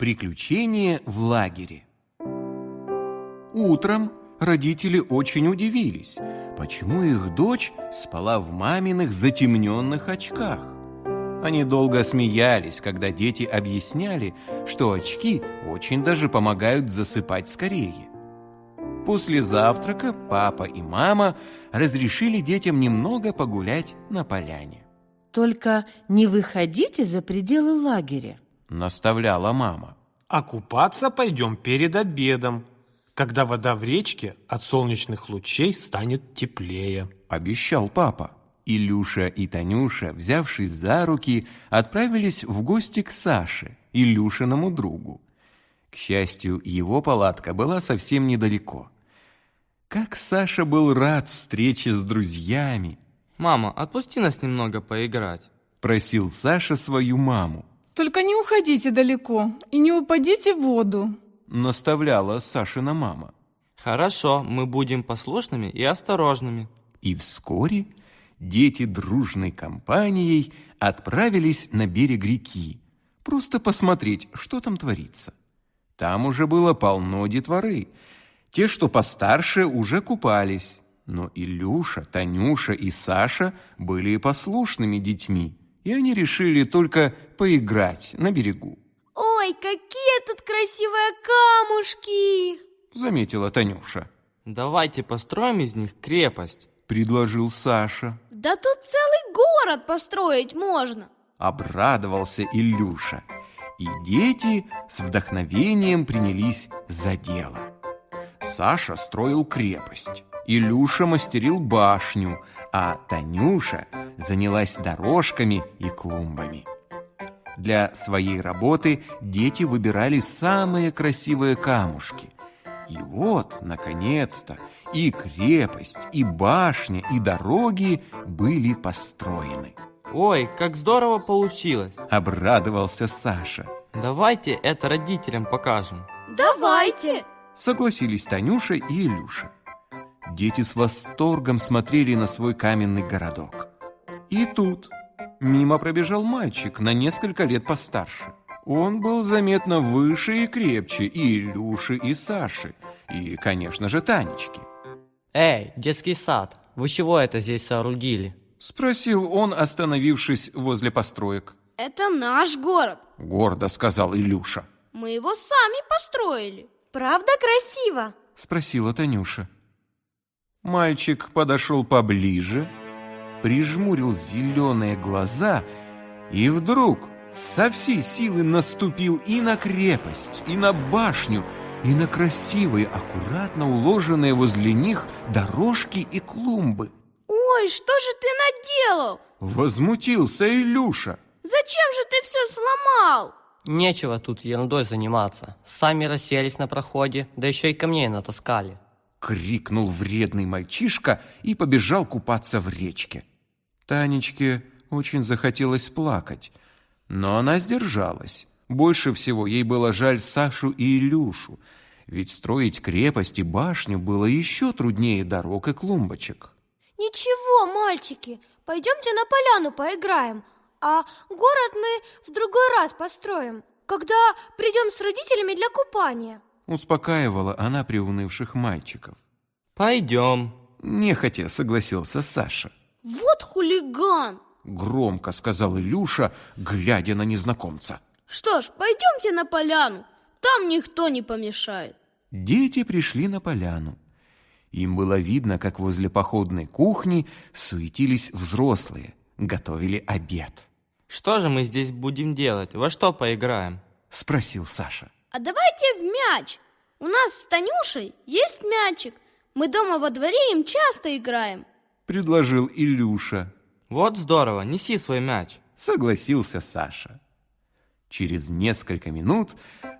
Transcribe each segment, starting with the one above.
Приключения в лагере. Утром родители очень удивились, почему их дочь спала в маминых затемненных очках. Они долго смеялись, когда дети объясняли, что очки очень даже помогают засыпать скорее. После завтрака папа и мама разрешили детям немного погулять на поляне. Только не выходите за пределы лагеря наставляла мама. А купаться пойдем перед обедом, когда вода в речке от солнечных лучей станет теплее. Обещал папа. Илюша и Танюша, взявшись за руки, отправились в гости к Саше, Илюшиному другу. К счастью, его палатка была совсем недалеко. Как Саша был рад встрече с друзьями. «Мама, отпусти нас немного поиграть», — просил Саша свою маму. Только не уходите далеко и не упадите в воду, наставляла Сашина мама. Хорошо, мы будем послушными и осторожными. И вскоре дети дружной компанией отправились на берег реки, просто посмотреть, что там творится. Там уже было полно детворы. Те, что постарше, уже купались. Но Илюша, Танюша и Саша были послушными детьми и они решили только поиграть на берегу. «Ой, какие тут красивые камушки!» — заметила Танюша. «Давайте построим из них крепость», — предложил Саша. «Да тут целый город построить можно!» — обрадовался Илюша. И дети с вдохновением принялись за дело. Саша строил крепость, Илюша мастерил башню, а Танюша занялась дорожками и клумбами. Для своей работы дети выбирали самые красивые камушки. И вот, наконец-то, и крепость, и башня, и дороги были построены. «Ой, как здорово получилось!» – обрадовался Саша. «Давайте это родителям покажем». «Давайте!» – согласились Танюша и Илюша. Дети с восторгом смотрели на свой каменный городок. И тут мимо пробежал мальчик на несколько лет постарше. Он был заметно выше и крепче и Илюши, и Саши, и, конечно же, Танечки. «Эй, детский сад, вы чего это здесь соорудили?» Спросил он, остановившись возле построек. «Это наш город», — гордо сказал Илюша. «Мы его сами построили». «Правда красиво?» — спросила Танюша. Мальчик подошел поближе, прижмурил зеленые глаза и вдруг со всей силы наступил и на крепость, и на башню, и на красивые, аккуратно уложенные возле них дорожки и клумбы. «Ой, что же ты наделал?» Возмутился Илюша. «Зачем же ты все сломал?» Нечего тут ерундой заниматься. Сами расселись на проходе, да еще и камней натаскали. Крикнул вредный мальчишка и побежал купаться в речке. Танечке очень захотелось плакать, но она сдержалась. Больше всего ей было жаль Сашу и Илюшу, ведь строить крепость и башню было еще труднее дорог и клумбочек. Ничего, мальчики, пойдемте на поляну поиграем, а город мы в другой раз построим, когда придем с родителями для купания. Успокаивала она приунывших мальчиков. «Пойдем», – нехотя согласился Саша. «Вот хулиган!» – громко сказал Илюша, глядя на незнакомца. «Что ж, пойдемте на поляну, там никто не помешает». Дети пришли на поляну. Им было видно, как возле походной кухни суетились взрослые, готовили обед. «Что же мы здесь будем делать? Во что поиграем?» – спросил Саша. А давайте в мяч. У нас с Танюшей есть мячик. Мы дома во дворе им часто играем. Предложил Илюша. Вот здорово, неси свой мяч. Согласился Саша. Через несколько минут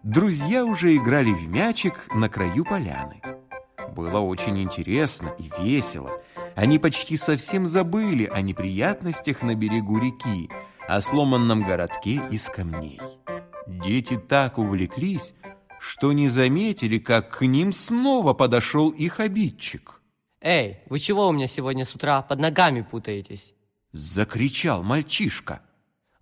друзья уже играли в мячик на краю поляны. Было очень интересно и весело. Они почти совсем забыли о неприятностях на берегу реки, о сломанном городке из камней. Дети так увлеклись, что не заметили, как к ним снова подошел их обидчик. «Эй, вы чего у меня сегодня с утра под ногами путаетесь?» Закричал мальчишка.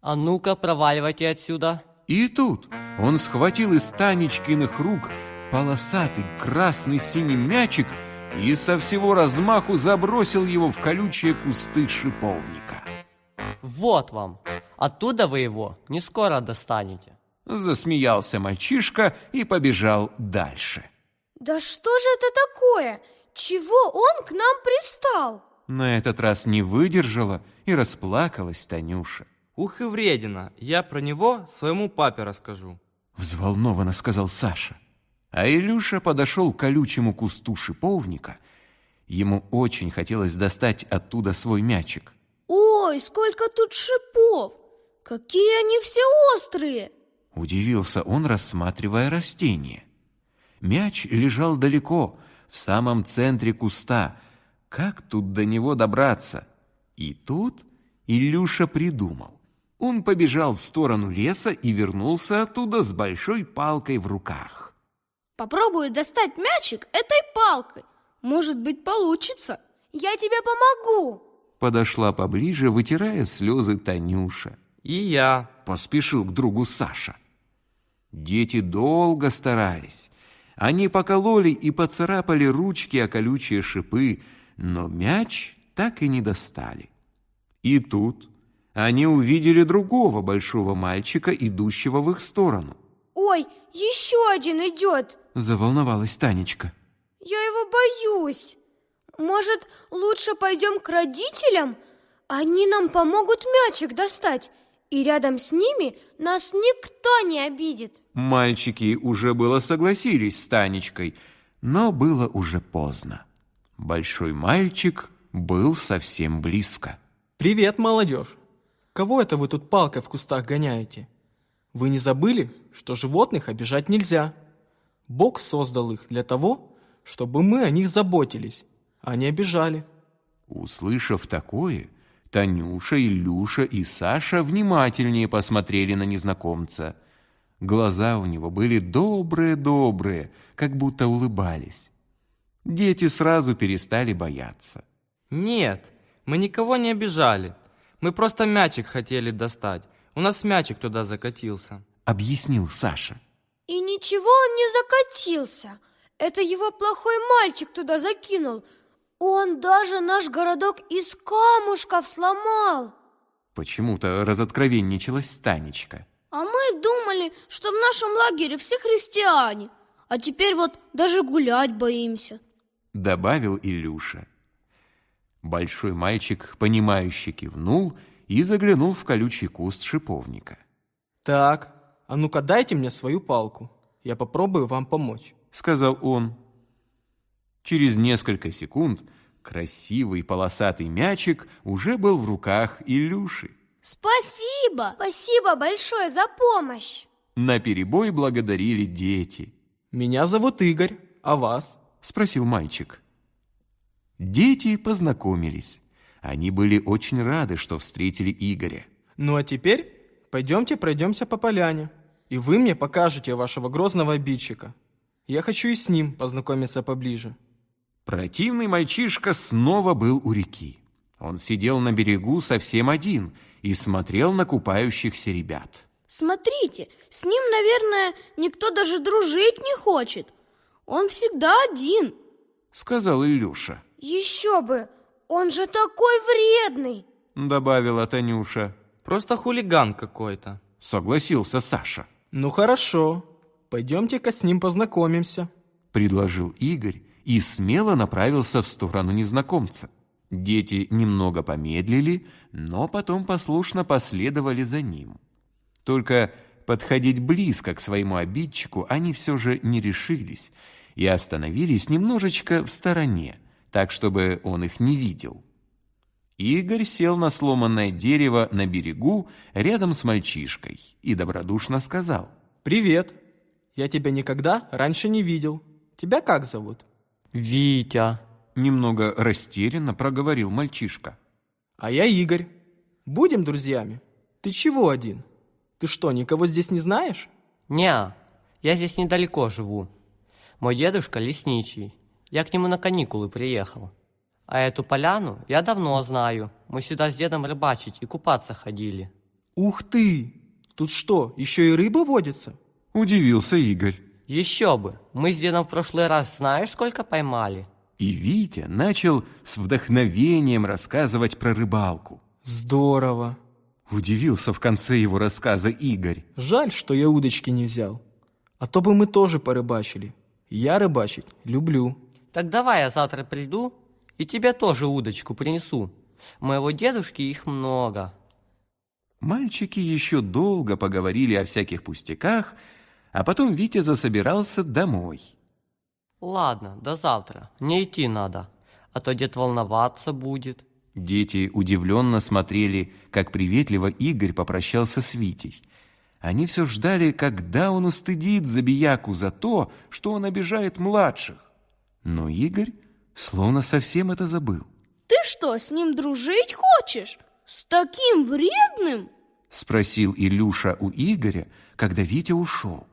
«А ну-ка, проваливайте отсюда!» И тут Он схватил из Танечкиных рук полосатый красный синий мячик и со всего размаху забросил его в колючие кусты шиповника. Вот вам. Оттуда вы его не скоро достанете. Засмеялся мальчишка и побежал дальше. Да что же это такое? Чего он к нам пристал? На этот раз не выдержала и расплакалась Танюша. Ух и вредина, я про него своему папе расскажу. Взволнованно сказал Саша. А Илюша подошел к колючему кусту шиповника. Ему очень хотелось достать оттуда свой мячик. Ой, сколько тут шипов! Какие они все острые! Удивился он, рассматривая растение. Мяч лежал далеко, в самом центре куста. Как тут до него добраться? И тут Илюша придумал. Он побежал в сторону леса и вернулся оттуда с большой палкой в руках. Попробую достать мячик этой палкой. Может быть, получится. Я тебе помогу. Подошла поближе, вытирая слезы Танюша. И я. Поспешил к другу Саша. Дети долго старались. Они покололи и поцарапали ручки о колючие шипы, но мяч так и не достали. И тут они увидели другого большого мальчика, идущего в их сторону. Ой, еще один идет. Заволновалась Танечка. Я его боюсь. Может, лучше пойдем к родителям? Они нам помогут мячик достать, и рядом с ними нас никто не обидит. Мальчики уже было согласились с Танечкой, но было уже поздно. Большой мальчик был совсем близко. Привет, молодежь! Кого это вы тут палкой в кустах гоняете? Вы не забыли, что животных обижать нельзя? Бог создал их для того, чтобы мы о них заботились, а не обижали. Услышав такое, Танюша, Илюша и Саша внимательнее посмотрели на незнакомца. Глаза у него были добрые-добрые, как будто улыбались. Дети сразу перестали бояться. Нет, мы никого не обижали. Мы просто мячик хотели достать. У нас мячик туда закатился. Объяснил Саша. И ничего он не закатился. Это его плохой мальчик туда закинул. Он даже наш городок из камушков сломал. Почему-то разоткровенничалась Танечка. А мы думали, что в нашем лагере все христиане. А теперь вот даже гулять боимся. Добавил Илюша. Большой мальчик, понимающе кивнул и заглянул в колючий куст шиповника. Так, а ну-ка дайте мне свою палку. Я попробую вам помочь. Сказал он. Через несколько секунд красивый полосатый мячик уже был в руках Илюши. Спасибо! Спасибо большое за помощь. На перебой благодарили дети. Меня зовут Игорь, а вас? Спросил мальчик. Дети познакомились. Они были очень рады, что встретили Игоря. Ну а теперь пойдемте пройдемся по поляне, и вы мне покажете вашего грозного обидчика. Я хочу и с ним познакомиться поближе. Противный мальчишка снова был у реки. Он сидел на берегу совсем один и смотрел на купающихся ребят. Смотрите, с ним, наверное, никто даже дружить не хочет. Он всегда один, Сказал Илюша. Еще бы, он же такой вредный. Добавила Танюша. Просто хулиган какой-то. Согласился Саша. Ну хорошо, пойдемте-ка с ним познакомимся. Предложил Игорь и смело направился в сторону незнакомца. Дети немного помедлили, но потом послушно последовали за ним. Только подходить близко к своему обидчику они все же не решились и остановились немножечко в стороне, так, чтобы он их не видел. Игорь сел на сломанное дерево на берегу рядом с мальчишкой и добродушно сказал. Привет. Я тебя никогда раньше не видел. Тебя как зовут? Витя. Немного растерянно проговорил мальчишка. А я Игорь. Будем друзьями? Ты чего один? Ты что, никого здесь не знаешь? Не, я здесь недалеко живу. Мой дедушка лесничий. Я к нему на каникулы приехал. А эту поляну я давно знаю. Мы сюда с дедом рыбачить и купаться ходили. Ух ты! Тут что, еще и рыба водится? Удивился Игорь. Еще бы, мы с дедом в прошлый раз знаешь, сколько поймали? И Витя начал с вдохновением рассказывать про рыбалку. Здорово. Удивился в конце его рассказа Игорь. Жаль, что я удочки не взял. А то бы мы тоже порыбачили. Я рыбачить люблю. Так давай я завтра приду и тебе тоже удочку принесу. У моего дедушки их много. Мальчики еще долго поговорили о всяких пустяках, а потом Витя засобирался домой. Ладно, до завтра. Мне идти надо, а то дед волноваться будет. Дети удивленно смотрели, как приветливо Игорь попрощался с Витей. Они все ждали, когда он устыдит Забияку за то, что он обижает младших. Но Игорь словно совсем это забыл. Ты что, с ним дружить хочешь? С таким вредным? Спросил Илюша у Игоря, когда Витя ушел.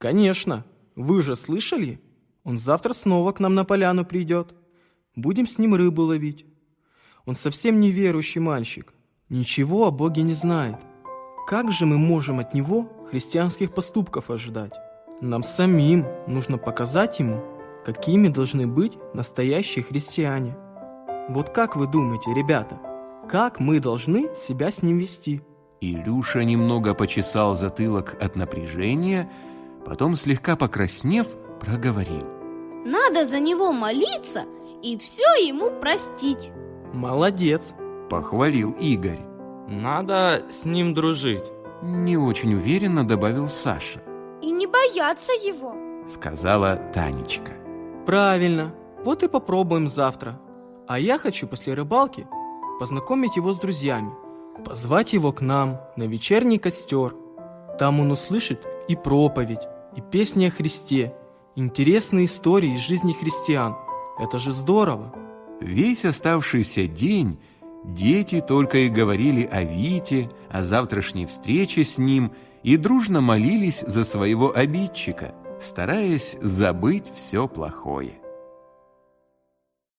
Конечно. Вы же слышали? Он завтра снова к нам на поляну придет. Будем с ним рыбу ловить. Он совсем неверующий мальчик. Ничего о Боге не знает. Как же мы можем от него христианских поступков ожидать? Нам самим нужно показать ему, какими должны быть настоящие христиане. Вот как вы думаете, ребята, как мы должны себя с ним вести? Илюша немного почесал затылок от напряжения, потом, слегка покраснев, проговорил. Надо за него молиться и все ему простить. Молодец, похвалил Игорь. Надо с ним дружить. Не очень уверенно добавил Саша. И не бояться его, сказала Танечка. Правильно, вот и попробуем завтра. А я хочу после рыбалки познакомить его с друзьями, позвать его к нам на вечерний костер. Там он услышит и проповедь, и песни о Христе, интересные истории из жизни христиан. Это же здорово! Весь оставшийся день дети только и говорили о Вите, о завтрашней встрече с ним и дружно молились за своего обидчика, стараясь забыть все плохое.